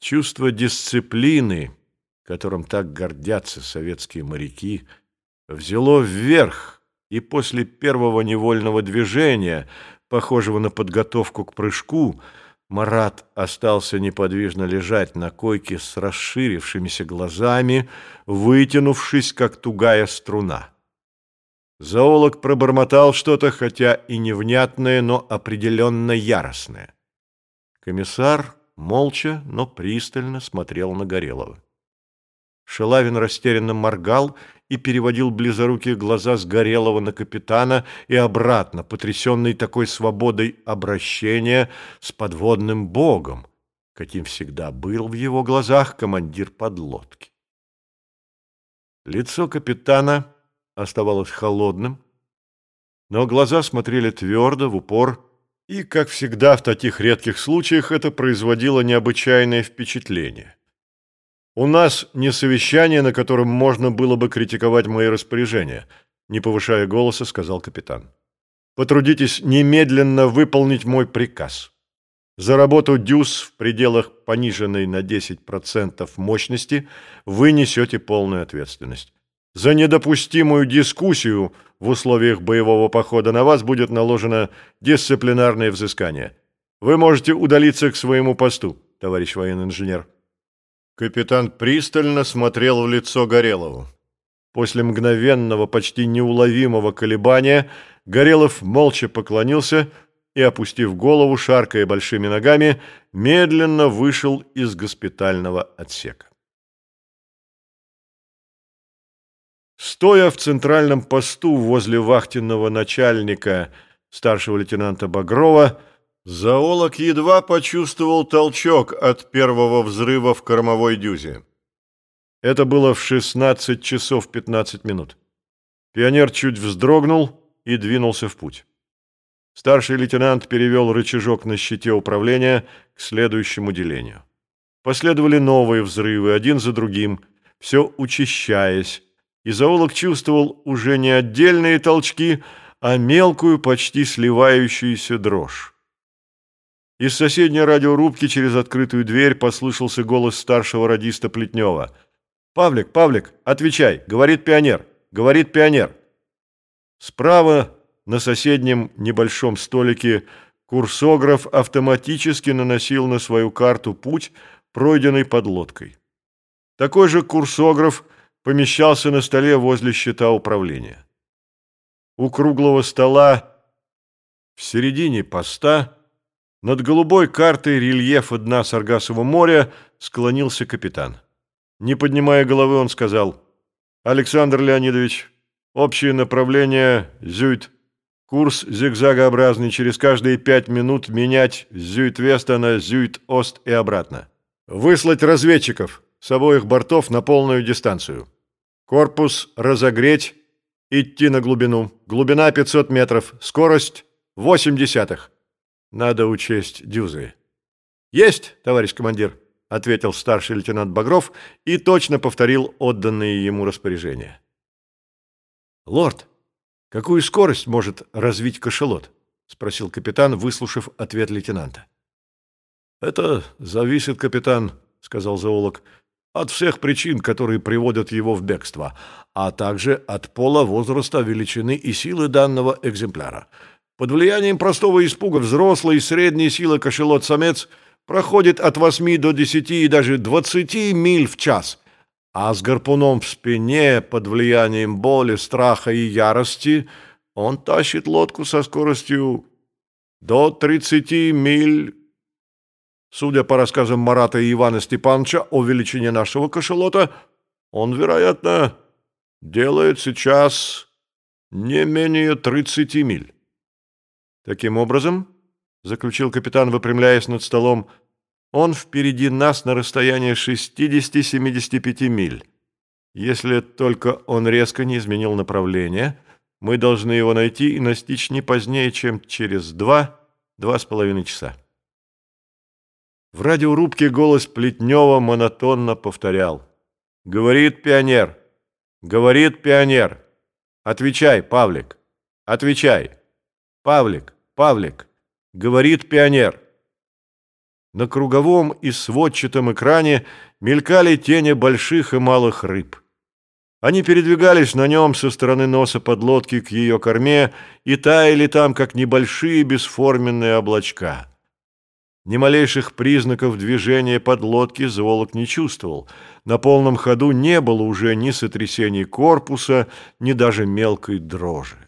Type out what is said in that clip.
Чувство дисциплины, которым так гордятся советские моряки, взяло вверх, и после первого невольного движения, похожего на подготовку к прыжку, Марат остался неподвижно лежать на койке с расширившимися глазами, вытянувшись, как тугая струна. Зоолог пробормотал что-то, хотя и невнятное, но определенно яростное. Комиссар молча, но пристально смотрел на Горелого. Шелавин растерянно моргал и переводил близорукие глаза с Горелого на капитана и обратно, потрясенный такой свободой обращения с подводным богом, каким всегда был в его глазах командир подлодки. Лицо капитана оставалось холодным, но глаза смотрели твердо, в упор, и, как всегда в таких редких случаях, это производило необычайное впечатление. «У нас не совещание, на котором можно было бы критиковать мои распоряжения», не повышая голоса, сказал капитан. «Потрудитесь немедленно выполнить мой приказ. За работу ДЮС в пределах пониженной на 10% мощности вы несете полную ответственность. За недопустимую дискуссию в условиях боевого похода на вас будет наложено дисциплинарное взыскание. Вы можете удалиться к своему посту, товарищ военный инженер. Капитан пристально смотрел в лицо Горелову. После мгновенного, почти неуловимого колебания Горелов молча поклонился и, опустив голову, шаркая большими ногами, медленно вышел из госпитального отсека. Стоя в центральном посту возле вахтенного начальника, старшего лейтенанта Багрова, зоолог едва почувствовал толчок от первого взрыва в кормовой дюзе. Это было в 16 часов 15 минут. Пионер чуть вздрогнул и двинулся в путь. Старший лейтенант перевел рычажок на щите управления к следующему делению. Последовали новые взрывы, один за другим, все учащаясь, и зоолог чувствовал уже не отдельные толчки, а мелкую, почти сливающуюся дрожь. Из соседней радиорубки через открытую дверь послышался голос старшего радиста Плетнева. «Павлик, Павлик, отвечай! Говорит пионер! Говорит пионер!» Справа на соседнем небольшом столике курсограф автоматически наносил на свою карту путь, пройденный под лодкой. Такой же курсограф – помещался на столе возле щита управления. У круглого стола в середине поста над голубой картой рельефа дна Саргасового моря склонился капитан. Не поднимая головы, он сказал, «Александр Леонидович, общее направление Зюит, курс зигзагообразный, через каждые пять минут менять Зюит-Веста на Зюит-Ост и обратно. Выслать разведчиков» с обоих бортов на полную дистанцию. Корпус разогреть, идти на глубину. Глубина 500 метров, скорость 8 десятых. Надо учесть дюзы. Есть, товарищ командир, ответил старший лейтенант Багров и точно повторил отданные ему распоряжения. Лорд, какую скорость может развить кошелот? спросил капитан, выслушав ответ лейтенанта. Это зависит, капитан, сказал зоолог от всех причин, которые приводят его в бегство, а также от пола, возраста, величины и силы данного экземпляра. Под влиянием простого испуга взрослый и средней силы кошелот-самец проходит от 8 до 10 и даже 20 миль в час, а с гарпуном в спине под влиянием боли, страха и ярости он тащит лодку со скоростью до 30 миль Судя по рассказам Марата и Ивана Степановича о величине нашего кошелота, он, вероятно, делает сейчас не менее 30 миль. Таким образом, заключил капитан, выпрямляясь над столом, он впереди нас на расстоянии 60-75 миль. Если только он резко не изменил направление, мы должны его найти и настичь не позднее, чем через два-два с половиной часа. В радиорубке голос Плетнева монотонно повторял. «Говорит пионер! Говорит пионер! Отвечай, Павлик! Отвечай! Павлик! Павлик! Говорит пионер!» На круговом и сводчатом экране мелькали тени больших и малых рыб. Они передвигались на нем со стороны носа подлодки к ее корме и таяли там, как небольшие бесформенные облачка. Ни малейших признаков движения подлодки Зволок не чувствовал. На полном ходу не было уже ни сотрясений корпуса, ни даже мелкой дрожи.